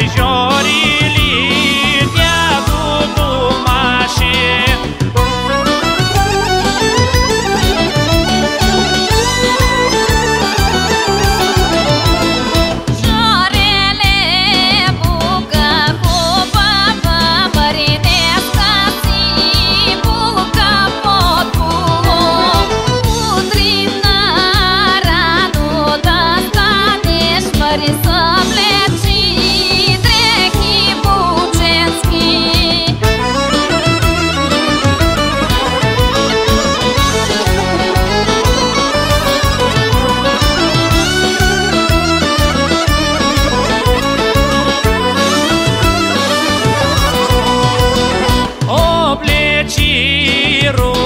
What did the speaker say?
les gens. pensiero